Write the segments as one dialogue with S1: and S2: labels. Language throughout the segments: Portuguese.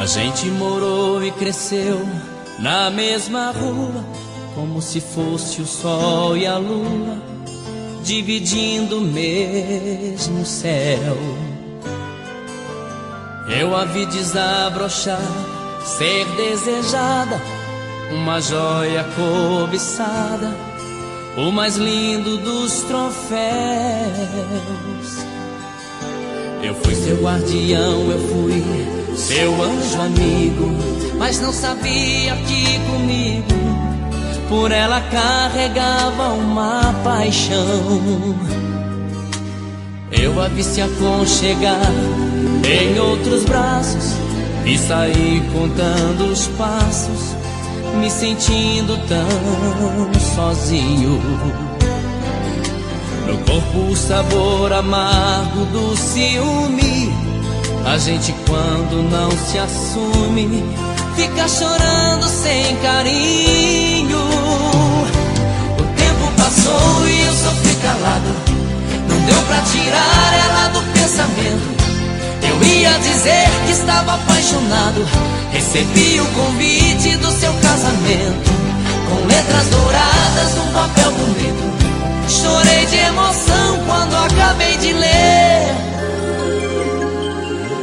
S1: A gente morou e cresceu na mesma rua, como se fosse o sol e a lua, dividindo o mesmo céu. Eu a vi desabrochar, ser desejada, uma joia cobiçada, o mais lindo dos troféus. Eu fui seu guardião, eu fui seu anjo amigo, mas não sabia que comigo por ela carregava uma paixão. Eu a vi se aconchegar em outros braços e saí contando os passos, me sentindo tão sozinho. No corpo o sabor amargo do ciúme. A gente quando não se assume, fica chorando sem carinho. O tempo passou e eu sofri calado. Dizer que estava apaixonado. Recebi o convite do seu casamento. Com letras douradas, um papel bonito. Chorei de emoção quando acabei de ler.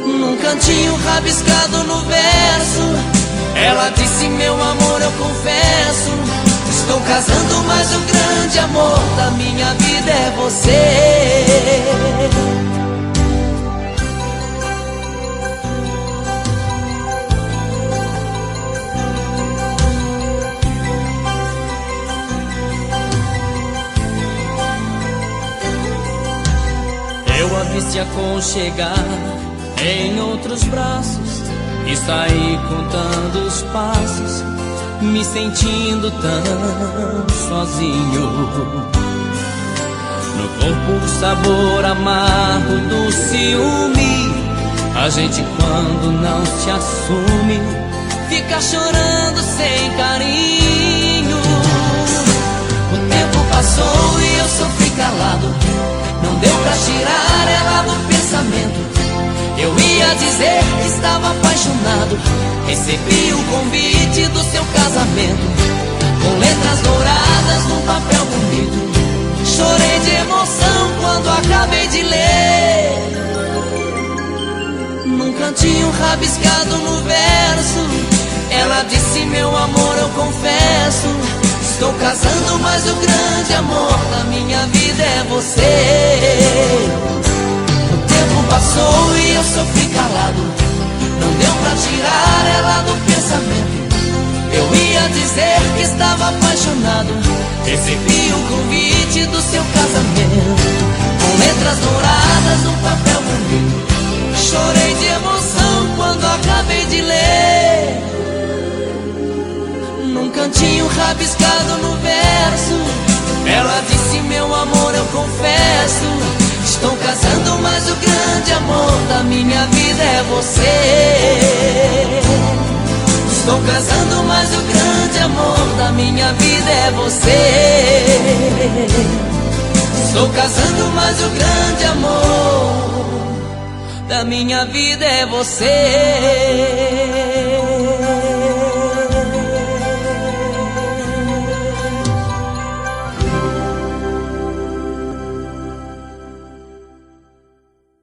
S1: Num cantinho rabiscado no verso, ela disse: Meu amor, eu confesso. Estou casando, mas o grande amor da minha vida é você. Vi se aconchegar em outros braços e saí contando os passos, me sentindo tão sozinho. No corpo o sabor amargo do ciúme. A gente quando não se assume, fica chorando sem carinho. Dizer que estava apaixonado. Recebi o convite do seu casamento. Com letras douradas num papel bonito. Chorei de emoção quando acabei de ler. Num cantinho rabiscado no verso. Ela disse: Meu amor, eu confesso. Estou casando, mas o grande amor da minha vida é você. Passou e eu sofri calado. Não deu pra tirar ela do pensamento. Eu ia dizer que estava apaixonado. Recebi o convite do seu casamento. Com letras douradas no papel bonito. Chorei de emoção quando acabei de ler. Num cantinho rabiscado no verso. Ela disse: Meu amor, eu confesso. É você. Estou casando, mas o grande amor da minha vida é você. Estou casando, mas o grande amor da minha vida é você.